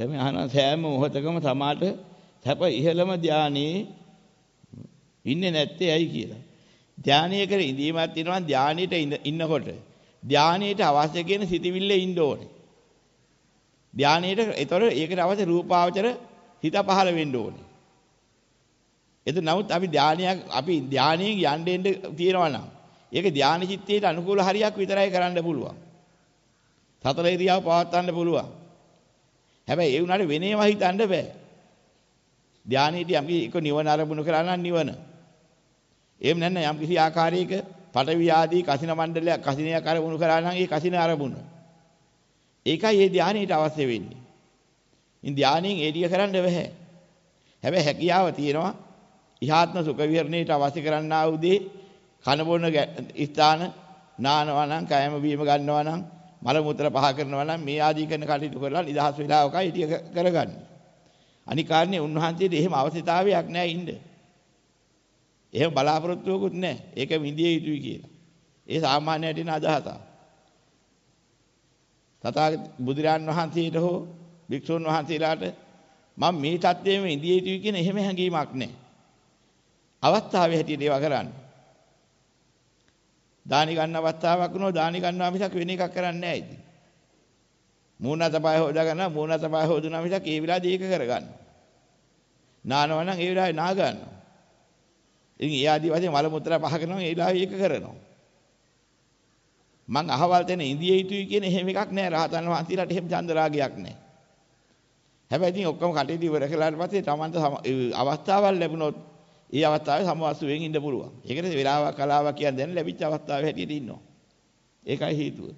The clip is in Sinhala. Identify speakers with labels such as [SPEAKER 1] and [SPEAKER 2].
[SPEAKER 1] දැන් අහන සෑම මොහොතකම සමාට සැප ඉහළම ධානයේ ඉන්නේ නැත්තේ ඇයි කියලා. ධානයේක ඉඳීමක් තියෙනවා ධානයේට ඉන්නකොට ධානයේට අවශ්‍ය කියන සිතිවිල්ල ඉන්න ඕනේ. ධානයේට ඒතර ඒකට අවශ්‍ය රූපාවචර හිත පහළ වෙන්න ඕනේ. එතන නමුත් අපි ධානයක් අපි ධානයෙන් යන්න එන්න තියෙනවා නම් ඒක ධානය චිත්තයට අනුකූල හරියක් විතරයි කරන්න පුළුවන්. සතර ඉරියව් පවත්වන්න පුළුවන්. හැබැයි ඒ උනාට වෙනේම හිතන්න බෑ. ධානයේදී අපි එක නිවන අරමුණු කරා නම් නිවන. එහෙම නැත්නම් යම් කිසි ආකාරයක පටවි ආදී කසින මණ්ඩලයක් කසිනයක් අරමුණු කරා නම් ඒ කසින අරමුණ. ඒකයි මේ ධානයේට අවශ්‍ය වෙන්නේ. ඉන් ධානයෙන් ඒ ටික කරන්න බෑ. හැබැයි හැකියාව තියෙනවා ඉහාත්ම සුඛ විහරණයට අවශ්‍ය කරන්නා වූ දේ කන බොන ස්ථාන නානවා නම් කයම බීම ගන්නවා නම් මල මුත්‍ර පහ කරනවා නම් මේ ආදී කරන කටයුතු කරලා නිදහස් වෙලාවකයි ටික කරගන්නේ. අනික් කාරණේ උන්වහන්සේට එහෙම අවශ්‍යතාවයක් නැහැ ඉන්න. එහෙම බලාපොරොත්තුවකුත් නැහැ. ඒක විඳිය යුතුයි කියලා. ඒ සාමාන්‍යයට එන අදහසක්. තථාගත බුදුරන් වහන්සේට හෝ භික්ෂුන් වහන්සේලාට මම මේ தත්ත්වයෙන් ඉඳිය යුතුයි කියන එහෙම හැඟීමක් නැහැ. අවස්ථාවේ හැටියට ඒවා කරන්නේ. දානි ගන්න අවස්ථාවක් වුණොත් දානි ගන්නවා මිසක් වෙන එකක් කරන්නේ නැහැ ඉතින්. මූණ තපය හොදා ගන්නවා මූණ තපය හොදුනා මිසක් ඒ වෙලාවදී ඒක කරගන්න. නානවා නම් ඒ වෙලාවේ නා ගන්නවා. ඉතින් ඒ ආදි වශයෙන් මල මුත්‍රා පහ කරනවා ඒ වෙලාවේ ඒක කරනවා. මං අහවල් තැන ඉඳිය යුතුයි කියන එහෙම එකක් නැහැ රහතන් වහන්සේලාට එහෙම චන්ද රාගයක් නැහැ. හැබැයි ඉතින් ඔක්කොම කටයුතු ඉවර කළාට පස්සේ Tamanta අවස්ථාවක් ලැබුණොත් ඒ අවස්ථාවේ සමවස්තුවෙන් ඉන්න පුළුවන්. ඒකට වෙලාවක් කලාවක් කියන්නේ දැන් ලැබිච්ච අවස්ථාවේ හැටියට ඉන්නවා. ඒකයි හේතුව.